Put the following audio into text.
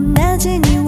못나지니